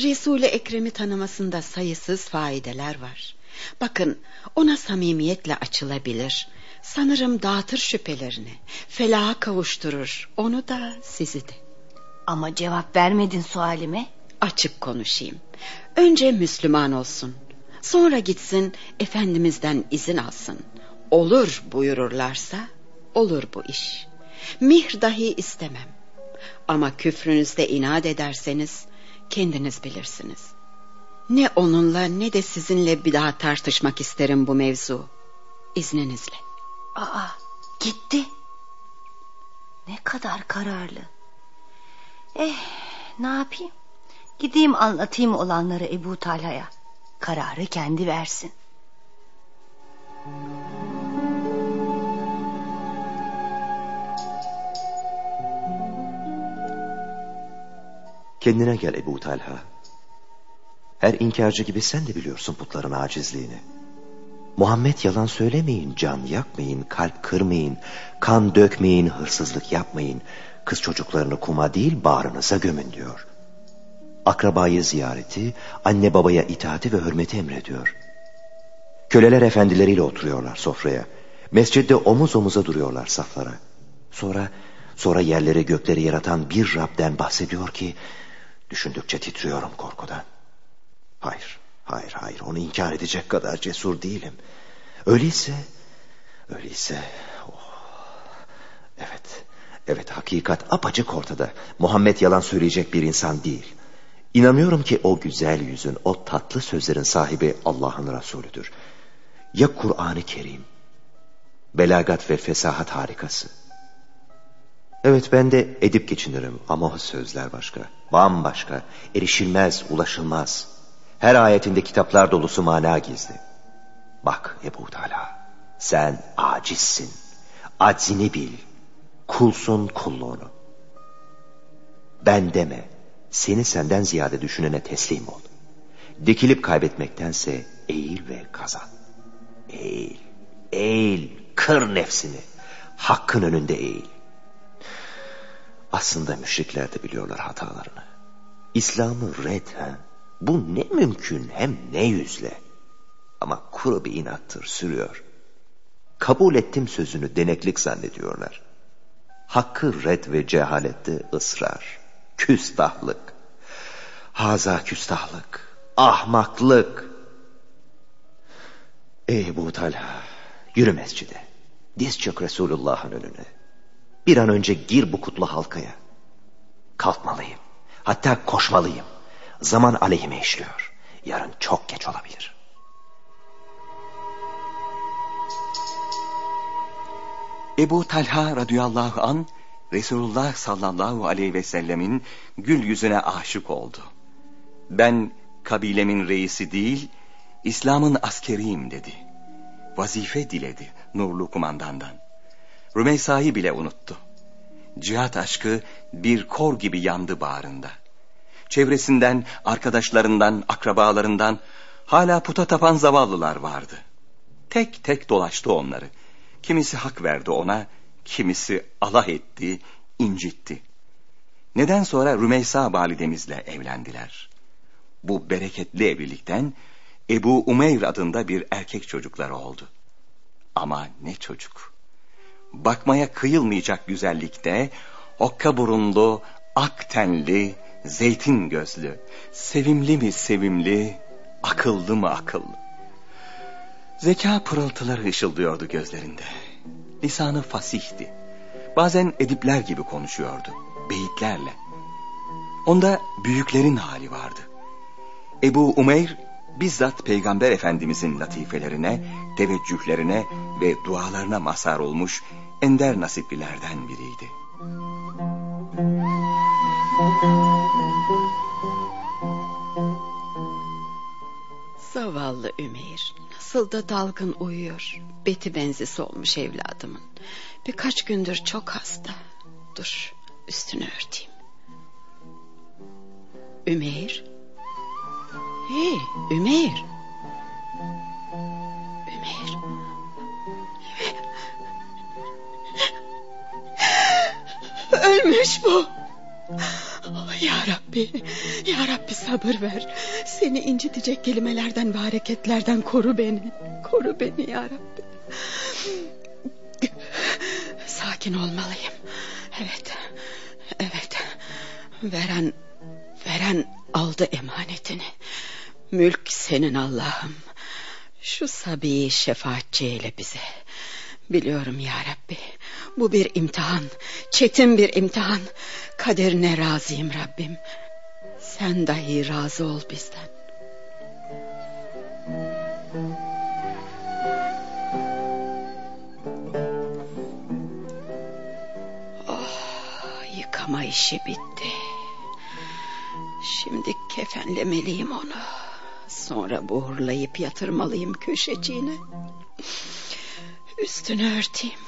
Resul-i Ekrem'i tanımasında sayısız faydeler var. Bakın ona samimiyetle açılabilir. Sanırım dağıtır şüphelerini. Felaha kavuşturur. Onu da sizi de. Ama cevap vermedin sualime. Açık konuşayım. Önce Müslüman olsun. Sonra gitsin Efendimizden izin alsın. Olur buyururlarsa olur bu iş. Mihr dahi istemem. Ama küfrünüzde inat ederseniz kendiniz bilirsiniz. Ne onunla ne de sizinle bir daha tartışmak isterim bu mevzu. İzninizle. Aa, gitti. Ne kadar kararlı. Eh, ne yapayım? Gideyim anlatayım olanları Ebu Talha'ya. Kararı kendi versin. Kendine gel Ebu Talha. Her inkarcı gibi sen de biliyorsun putların acizliğini. Muhammed yalan söylemeyin, can yakmayın, kalp kırmayın, kan dökmeyin, hırsızlık yapmayın. Kız çocuklarını kuma değil bağrınıza gömün diyor. Akrabayı ziyareti, anne babaya itaati ve hürmeti emrediyor. Köleler efendileriyle oturuyorlar sofraya. Mescidde omuz omuza duruyorlar saflara. Sonra, sonra yerleri gökleri yaratan bir Rab'den bahsediyor ki... Düşündükçe titriyorum korkudan. Hayır, hayır, hayır. Onu inkar edecek kadar cesur değilim. Öyleyse, öyleyse... oh, evet, evet hakikat apacık ortada. Muhammed yalan söyleyecek bir insan değil. İnanıyorum ki o güzel yüzün, o tatlı sözlerin sahibi Allah'ın Resulüdür. Ya Kur'an-ı Kerim, belagat ve fesahat harikası. Evet ben de edip geçinirim ama o sözler başka, bambaşka, erişilmez, ulaşılmaz. Her ayetinde kitaplar dolusu mana gizli. Bak Ebu Teala, sen acizsin, aczini bil, kulsun kulluğunu. Ben deme, seni senden ziyade düşünene teslim ol. Dikilip kaybetmektense eğil ve kazan. Eğil, eğil, kır nefsini. Hakkın önünde eğil. Aslında müşrikler de biliyorlar hatalarını. İslam'ı red ha? Bu ne mümkün hem ne yüzle. Ama kuru bir inattır sürüyor. Kabul ettim sözünü deneklik zannediyorlar. Hakkı red ve cehalette ısrar. Küstahlık. Haza küstahlık. Ahmaklık. Ey Ebu Talha, yürü mescide. Diz çök Resulullah'ın önüne. Bir an önce gir bu kutlu halkaya. Kalkmalıyım. Hatta koşmalıyım. Zaman aleyhime işliyor. Yarın çok geç olabilir. Ebu Talha radıyallahu an Resulullah sallallahu aleyhi ve sellemin gül yüzüne aşık oldu. Ben kabilemin reisi değil, İslam'ın askeriyim dedi. Vazife diledi nurlu kumandandan. Rümeysa'yı bile unuttu. Cihat aşkı bir kor gibi yandı bağrında. Çevresinden, arkadaşlarından, akrabalarından hala puta tapan zavallılar vardı. Tek tek dolaştı onları. Kimisi hak verdi ona, kimisi Allah etti, incitti. Neden sonra Rümeysa validemizle evlendiler. Bu bereketli evlilikten Ebu Umeyr adında bir erkek çocukları oldu. Ama ne çocuk. Bakmaya kıyılmayacak güzellikte, okka burunlu, ak tenli, zeytin gözlü, sevimli mi sevimli, akıllı mı akıllı. Zeka pırıltıları ışıldıyordu gözlerinde. Lisanı fasihti. Bazen edipler gibi konuşuyordu, beyitlerle. Onda büyüklerin hali vardı. Ebu Umeyr bizzat Peygamber Efendimizin latifelerine, teveccühlerine ve dualarına mazhar olmuş ender nasiplilerden biriydi. Zavallı Ümeyr nasıl da dalgın uyuyor. Beti benzesi olmuş evladımın. Birkaç gündür çok hasta. Dur üstünü örteyim. Ümeyr. Hey Ümeyr. Ümeyr. Ölmüş bu. Ya Rabbi, ya Rabbi sabır ver. Seni incitecek kelimelerden ve hareketlerden koru beni. Koru beni ya Rabbi. Sakin olmalıyım. Evet, evet. Veren, veren aldı emanetini. Mülk senin Allah'ım. Şu Sabi'yi şefaatçi eyle bize. Biliyorum ya Rabbi. Bu bir imtihan. Çetin bir imtihan. Kaderine razıyım Rabbim. Sen dahi razı ol bizden. Oh, yıkama işi bitti. Şimdi kefenlemeliyim onu. Sonra buhurlayıp yatırmalıyım köşeciğine. Üstünü örteyim.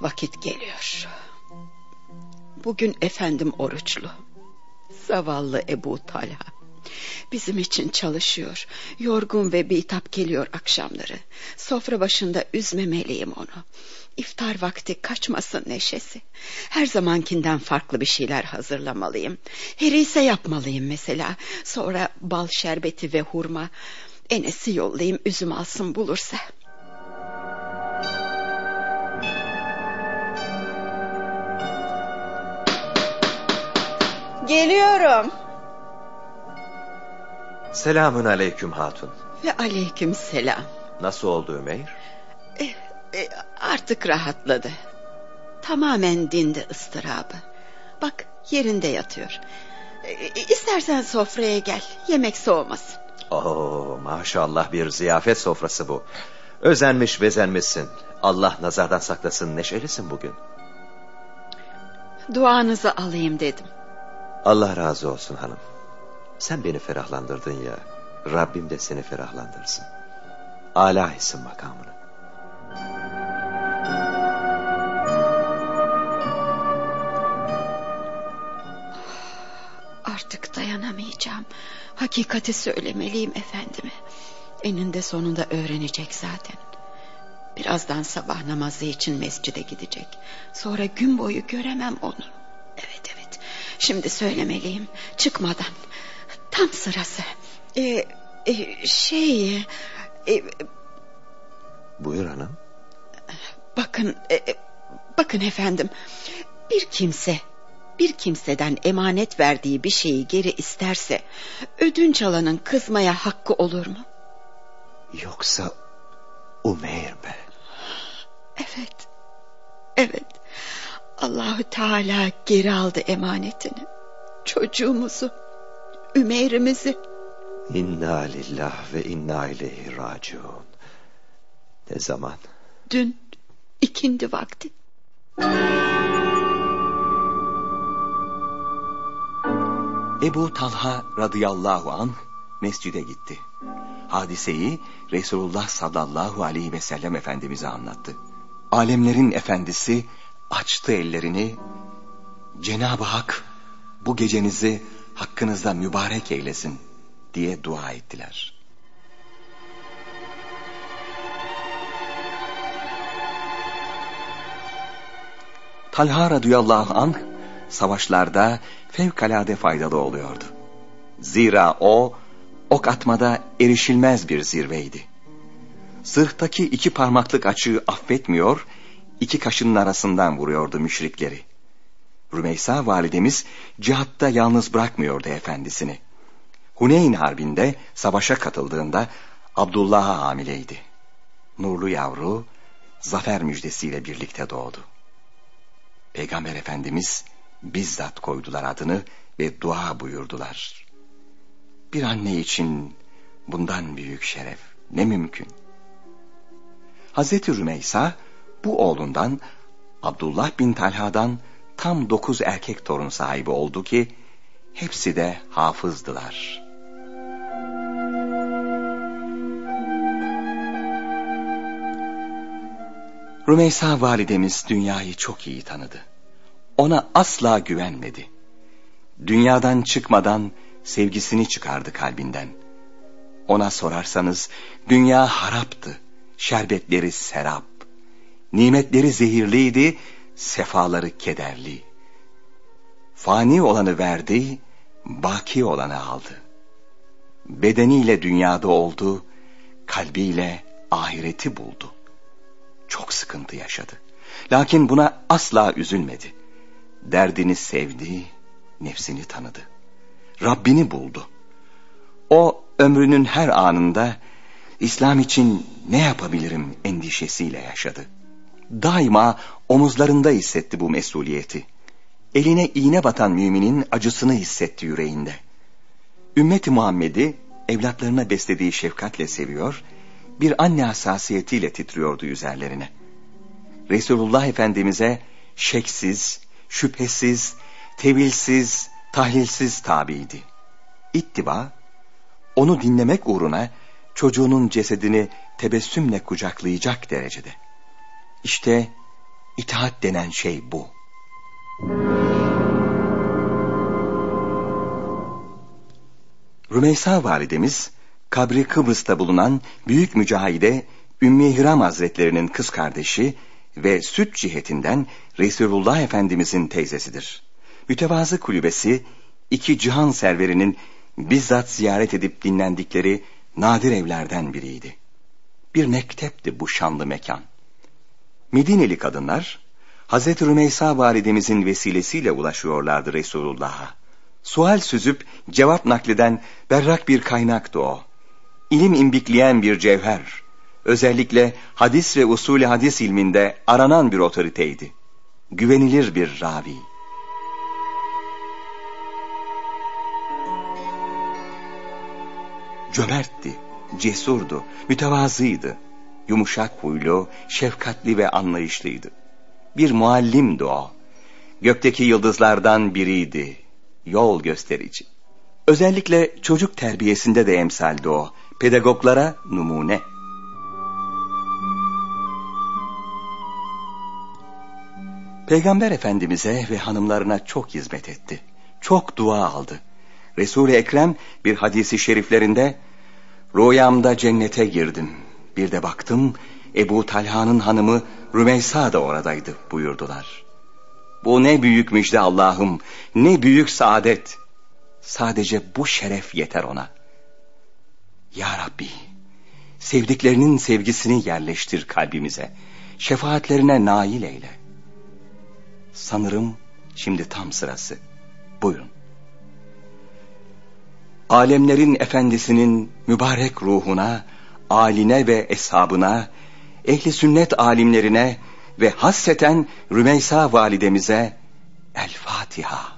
Vakit geliyor. Bugün efendim oruçlu. Zavallı Ebu Talha. Bizim için çalışıyor. Yorgun ve bitap geliyor akşamları. Sofra başında üzmemeliyim onu. İftar vakti kaçmasın neşesi. Her zamankinden farklı bir şeyler hazırlamalıyım. Herise yapmalıyım mesela. Sonra bal şerbeti ve hurma. Enes'i yollayayım üzüm alsın bulursa. Geliyorum. Selamün aleyküm hatun. Ve aleyküm selam. Nasıl oldu Ümeyr? E, e, artık rahatladı. Tamamen dindi ıstırabı. Bak yerinde yatıyor. E, istersen sofraya gel. Yemek soğumasın. Oo, maşallah bir ziyafet sofrası bu. Özenmiş bezenmişsin. Allah nazardan saklasın neşelisin bugün. Duanızı alayım dedim. Allah razı olsun hanım. Sen beni ferahlandırdın ya. Rabbim de seni ferahlandırsın. Âlâ etsin makamını. Artık dayanamayacağım. Hakikati söylemeliyim efendime. Eninde sonunda öğrenecek zaten. Birazdan sabah namazı için mescide gidecek. Sonra gün boyu göremem onu. Şimdi söylemeliyim. Çıkmadan. Tam sırası. Ee, e, şey... E, Buyur hanım. bakın... e, bakın efendim. Bir kimse bir kimseden emanet verdiği bir şeyi geri isterse ödünç alanın kızmaya hakkı olur mu? Yoksa Umeyr mi? Evet. Evet. Allahü Teala geri aldı emanetini. Çocuğumuzu, Ümeyr'imizi. İnna lillah ve inna ileyhi raciun. Ne zaman? Dün ikindi vakti. Ebu Talha radıyallahu an mescide gitti. Hadiseyi Resulullah sallallahu aleyhi ve sellem Efendimiz'e anlattı. Alemlerin efendisi açtı ellerini. Cenab-ı Hak bu gecenizi hakkınızda mübarek eylesin diye dua ettiler. Talha radıyallahu anh savaşlarda fevkalade faydalı oluyordu. Zira o ok atmada erişilmez bir zirveydi. Zırhtaki iki parmaklık açığı affetmiyor, iki kaşının arasından vuruyordu müşrikleri. Rümeysa validemiz cihatta yalnız bırakmıyordu efendisini. Huneyn Harbi'nde savaşa katıldığında Abdullah'a hamileydi. Nurlu yavru zafer müjdesiyle birlikte doğdu. Peygamber Efendimiz bizzat koydular adını ve dua buyurdular. Bir anne için bundan büyük şeref ne mümkün? Hazreti Rümeysa bu oğlundan Abdullah bin Talha'dan tam dokuz erkek torun sahibi oldu ki hepsi de hafızdılar. Rümeysa validemiz dünyayı çok iyi tanıdı. Ona asla güvenmedi. Dünyadan çıkmadan sevgisini çıkardı kalbinden. Ona sorarsanız dünya haraptı, şerbetleri serap. Nimetleri zehirliydi, sefaları kederli. Fani olanı verdi, baki olanı aldı. Bedeniyle dünyada oldu, kalbiyle ahireti buldu. Çok sıkıntı yaşadı. Lakin buna asla üzülmedi. Derdini sevdi, nefsini tanıdı. Rabbini buldu. O ömrünün her anında İslam için ne yapabilirim endişesiyle yaşadı. Daima omuzlarında hissetti bu mesuliyeti. Eline iğne batan müminin acısını hissetti yüreğinde. Ümmeti Muhammed'i evlatlarına beslediği şefkatle seviyor, bir anne hassasiyetiyle titriyordu üzerlerine. Resulullah Efendimiz'e şeksiz, şüphesiz, tevilsiz, tahlilsiz tabiydi. İttiba, onu dinlemek uğruna çocuğunun cesedini tebessümle kucaklayacak derecede. İşte itaat denen şey bu. Rümeysa validemiz, kabri Kıbrıs'ta bulunan büyük mücahide Ümmü Hiram Hazretlerinin kız kardeşi ve süt cihetinden Resulullah Efendimizin teyzesidir. Mütevazı kulübesi, iki cihan serverinin bizzat ziyaret edip dinlendikleri nadir evlerden biriydi. Bir mektepti bu şanlı mekan. Medineli kadınlar, Hz. Rümeysa validemizin vesilesiyle ulaşıyorlardı Resulullah'a. Sual süzüp cevap nakleden berrak bir kaynaktı o. İlim imbikleyen bir cevher. Özellikle hadis ve usulü hadis ilminde aranan bir otoriteydi. Güvenilir bir ravi. Cömertti, cesurdu, mütevazıydı. Yumuşak huylu, şefkatli ve anlayışlıydı. Bir muallimdi o. Gökteki yıldızlardan biriydi. Yol gösterici. Özellikle çocuk terbiyesinde de emsaldi o. Pedagoglara numune. Peygamber Efendimiz'e ve hanımlarına çok hizmet etti. Çok dua aldı. Resul-i Ekrem bir hadisi şeriflerinde Rüyamda cennete girdim. Bir de baktım Ebu Talha'nın hanımı Rümeysa da oradaydı buyurdular. Bu ne büyük müjde Allah'ım, ne büyük saadet. Sadece bu şeref yeter ona. Ya Rabbi, sevdiklerinin sevgisini yerleştir kalbimize. Şefaatlerine nail eyle. Sanırım şimdi tam sırası. Buyurun. Alemlerin efendisinin mübarek ruhuna, aline ve eshabına, ehli sünnet alimlerine ve hasseten Rümeysa validemize El Fatiha.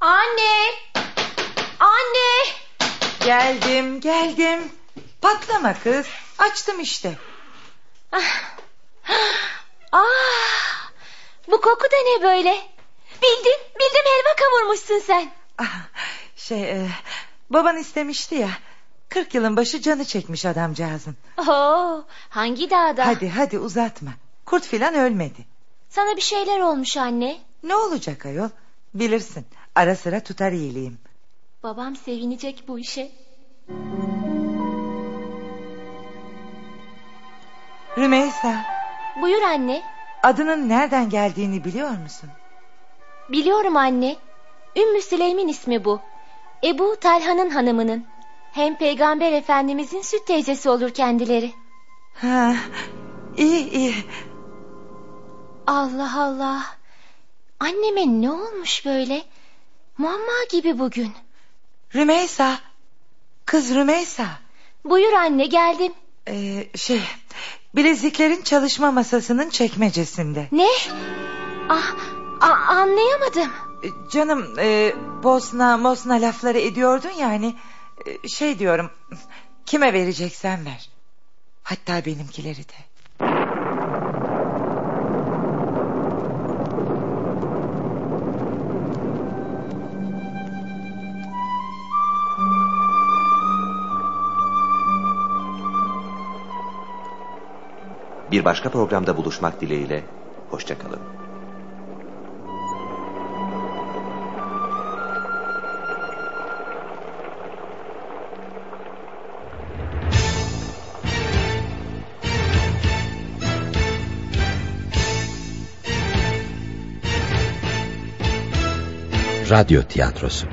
Anne! Anne! Geldim, geldim. Patlama kız. Açtım işte. Ah, bu koku da ne böyle? Bildim, bildim helva kavurmuşsun sen. Ah, şey, e, baban istemişti ya. Kırk yılın başı canı çekmiş adamcağızın. Oo, hangi dağda? Hadi hadi uzatma. Kurt filan ölmedi. Sana bir şeyler olmuş anne. Ne olacak ayol? Bilirsin. Ara sıra tutar iyiliğim. Babam sevinecek bu işe. Rümeysa, Buyur anne. adının nereden geldiğini biliyor musun? Biliyorum anne. Ümmü Süleym'in ismi bu. Ebu Talha'nın hanımının. Hem peygamber efendimizin süt teyzesi olur kendileri. Ha, iyi iyi. Allah Allah. Anneme ne olmuş böyle? Muamma gibi bugün. Rümeysa, kız Rümeysa. Buyur anne geldim. Ee, şey, bileziklerin çalışma masasının çekmecesinde. Ne? Ah, a- anlayamadım. Ee, Canım, e, Bosna, Mosna lafları ediyordun yani. E, şey diyorum, kime vereceksen ver. Hatta benimkileri de. Bir başka programda buluşmak dileğiyle, hoşçakalın. Radyo tiyatrosu